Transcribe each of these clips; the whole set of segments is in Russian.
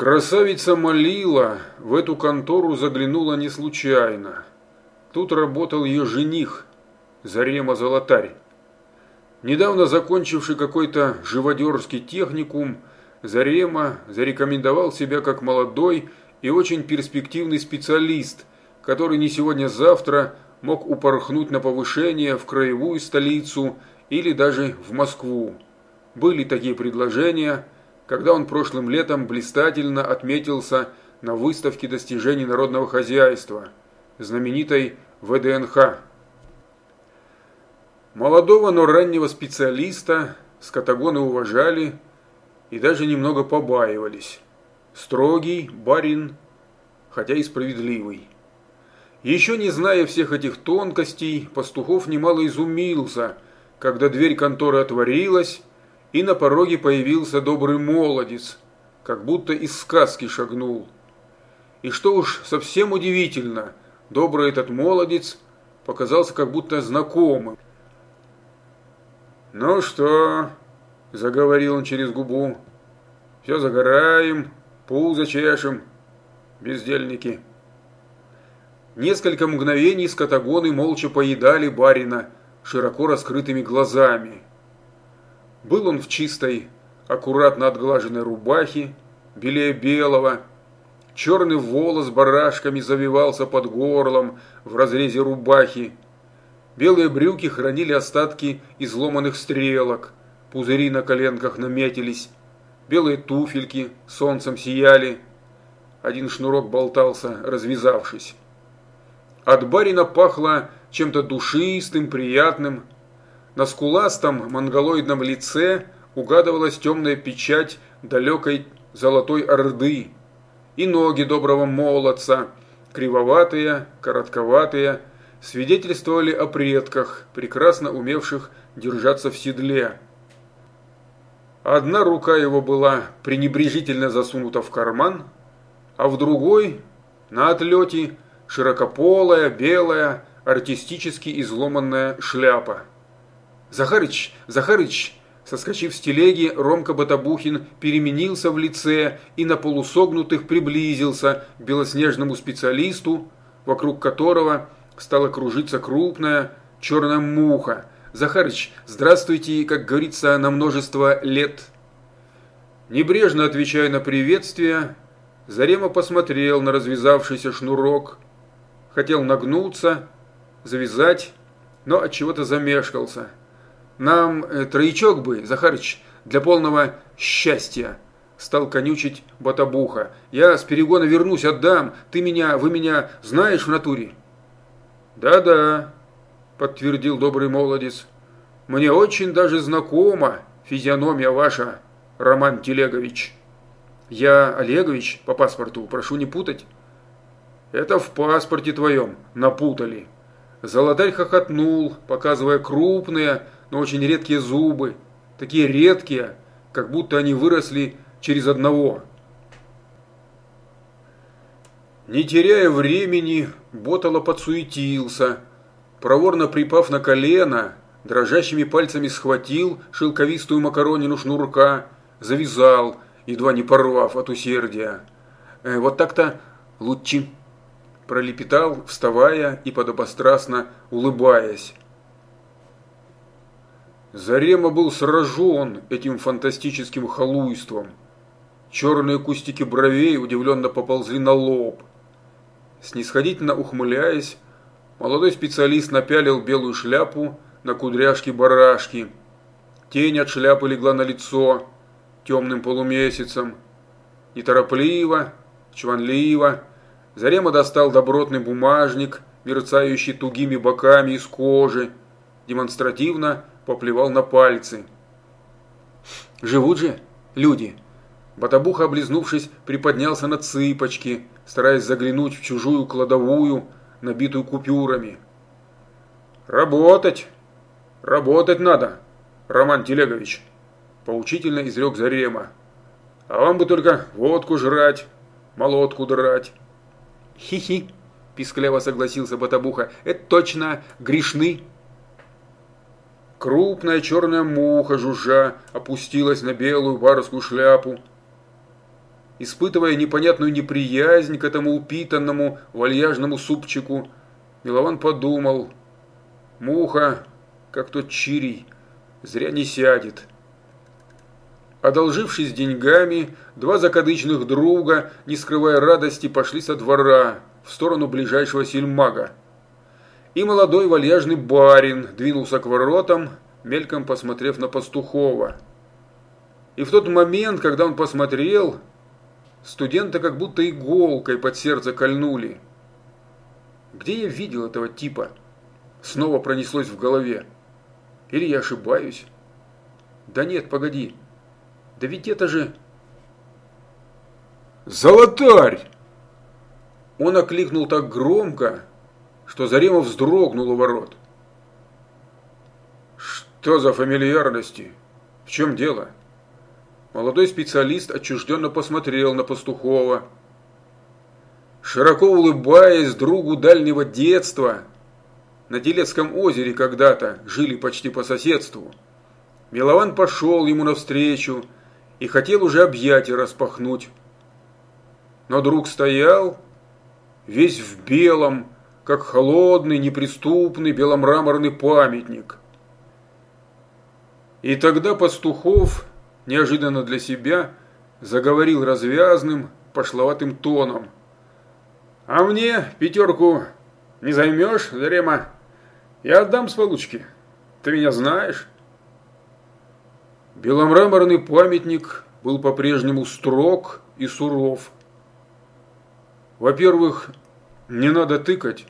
Красавица Малила в эту контору заглянула не случайно. Тут работал ее жених, Зарема Золотарь. Недавно закончивший какой-то живодерский техникум, Зарема зарекомендовал себя как молодой и очень перспективный специалист, который не сегодня-завтра мог упорхнуть на повышение в краевую столицу или даже в Москву. Были такие предложения – когда он прошлым летом блистательно отметился на выставке достижений народного хозяйства, знаменитой ВДНХ. Молодого, но раннего специалиста скотагоны уважали и даже немного побаивались. Строгий барин, хотя и справедливый. Еще не зная всех этих тонкостей, Пастухов немало изумился, когда дверь конторы отворилась, и на пороге появился добрый молодец, как будто из сказки шагнул. И что уж совсем удивительно, добрый этот молодец показался как будто знакомым. «Ну что?» – заговорил он через губу. «Все загораем, пузо чешем, бездельники». Несколько мгновений скотагоны молча поедали барина широко раскрытыми глазами – был он в чистой, аккуратно отглаженной рубахе, белее белого. Черный волос барашками завивался под горлом в разрезе рубахи. Белые брюки хранили остатки изломанных стрелок, пузыри на коленках наметились. Белые туфельки солнцем сияли. Один шнурок болтался, развязавшись. От барина пахло чем-то душистым, приятным, на скуластом монголоидном лице угадывалась темная печать далекой золотой орды и ноги доброго молодца, кривоватые, коротковатые, свидетельствовали о предках, прекрасно умевших держаться в седле. Одна рука его была пренебрежительно засунута в карман, а в другой, на отлете, широкополая, белая, артистически изломанная шляпа. «Захарыч! Захарыч!» Соскочив с телеги, Ромка Батабухин переменился в лице и на полусогнутых приблизился к белоснежному специалисту, вокруг которого стала кружиться крупная черная муха. «Захарыч, здравствуйте, как говорится, на множество лет!» Небрежно отвечая на приветствие, Зарема посмотрел на развязавшийся шнурок, хотел нагнуться, завязать, но от чего то замешкался – нам э, троечок бы, Захарыч, для полного счастья. Стал конючить Батабуха. Я с перегона вернусь, отдам. Ты меня, вы меня знаешь в натуре? Да-да, подтвердил добрый молодец. Мне очень даже знакома физиономия ваша, Роман Телегович. Я Олегович по паспорту, прошу не путать. Это в паспорте твоем напутали. Золотарь хохотнул, показывая крупные, но очень редкие зубы, такие редкие, как будто они выросли через одного. Не теряя времени, Ботало подсуетился, проворно припав на колено, дрожащими пальцами схватил шелковистую макаронину шнурка, завязал, едва не порвав от усердия. «Э, «Вот так-то лучше», – пролепетал, вставая и подобострастно улыбаясь. Зарема был сражен этим фантастическим халуйством. Черные кустики бровей удивленно поползли на лоб. Снисходительно ухмыляясь, молодой специалист напялил белую шляпу на кудряшки-барашки. Тень от шляпы легла на лицо темным полумесяцем. Неторопливо, чванливо, Зарема достал добротный бумажник, мерцающий тугими боками из кожи, демонстративно поплевал на пальцы. «Живут же люди!» Батабуха, облизнувшись, приподнялся на цыпочки, стараясь заглянуть в чужую кладовую, набитую купюрами. «Работать! Работать надо, Роман Телегович!» Поучительно изрек Зарема. «А вам бы только водку жрать, молотку драть!» «Хи-хи!» – пискляво согласился Батабуха. «Это точно грешны!» Крупная черная муха, жужжа, опустилась на белую барскую шляпу. испытывая непонятную неприязнь к этому упитанному вальяжному супчику, Милован подумал, муха, как тот чирий, зря не сядет. Одолжившись деньгами, два закадычных друга, не скрывая радости, пошли со двора в сторону ближайшего сельмага. И молодой вальяжный барин двинулся к воротам, мельком посмотрев на Пастухова. И в тот момент, когда он посмотрел, студента как будто иголкой под сердце кольнули. Где я видел этого типа? Снова пронеслось в голове. Или я ошибаюсь? Да нет, погоди. Да ведь это же... Золотарь! Он окликнул так громко, что Заремов вздрогнул у ворот. Что за фамильярности? В чем дело? Молодой специалист отчужденно посмотрел на Пастухова. Широко улыбаясь другу дальнего детства, на Телецком озере когда-то жили почти по соседству. Милован пошел ему навстречу, и хотел уже объятия распахнуть. Но друг стоял, весь в белом, как холодный, неприступный беломраморный памятник. И тогда Пастухов, неожиданно для себя, заговорил развязным, пошловатым тоном. «А мне пятерку не займешь, Зарема? Я отдам с получки. Ты меня знаешь?» Беломраморный памятник был по-прежнему строг и суров. Во-первых, не надо тыкать,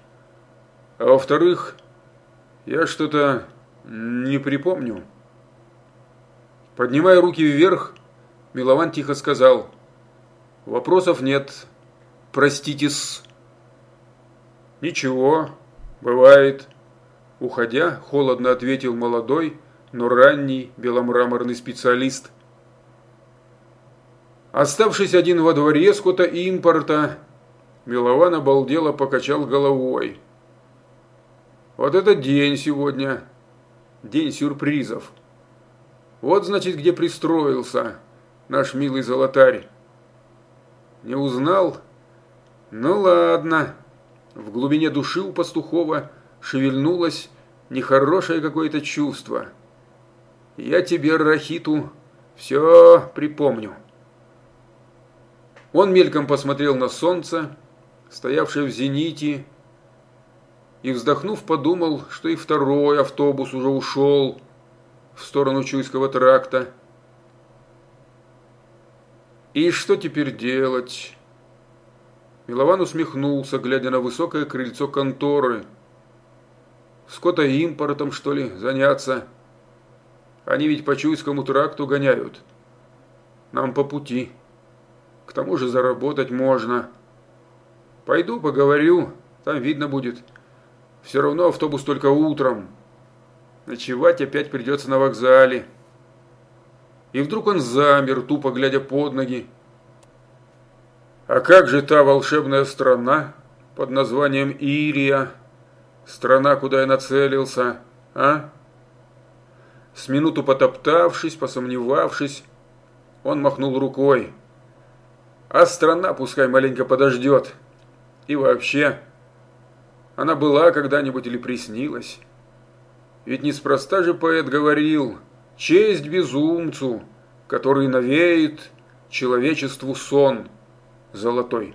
а во-вторых, я что-то не припомню. Поднимая руки вверх, Милован тихо сказал, «Вопросов нет, простите-с». «Ничего, бывает». Уходя, холодно ответил молодой, но ранний беломраморный специалист. Оставшись один во дворе скота импорта, Милован обалдело покачал головой. Вот это день сегодня, день сюрпризов. Вот, значит, где пристроился наш милый золотарь. Не узнал? Ну ладно. В глубине души у пастухова шевельнулось нехорошее какое-то чувство – я тебе, Рахиту, все припомню. Он мельком посмотрел на солнце, стоявшее в зените, и, вздохнув, подумал, что и второй автобус уже ушел в сторону Чуйского тракта. И что теперь делать? Милован усмехнулся, глядя на высокое крыльцо конторы. Скотоимпортом, что ли, заняться? Они ведь по Чуйскому тракту гоняют. Нам по пути. К тому же заработать можно. Пойду поговорю, там видно будет. Все равно автобус только утром. Ночевать опять придется на вокзале. И вдруг он замер, тупо глядя под ноги. А как же та волшебная страна под названием Ирия? Страна, куда я нацелился, а? С минуту потоптавшись, посомневавшись, он махнул рукой. А страна пускай маленько подождет. И вообще, она была когда-нибудь или приснилась. Ведь неспроста же поэт говорил «Честь безумцу, который навеет человечеству сон золотой».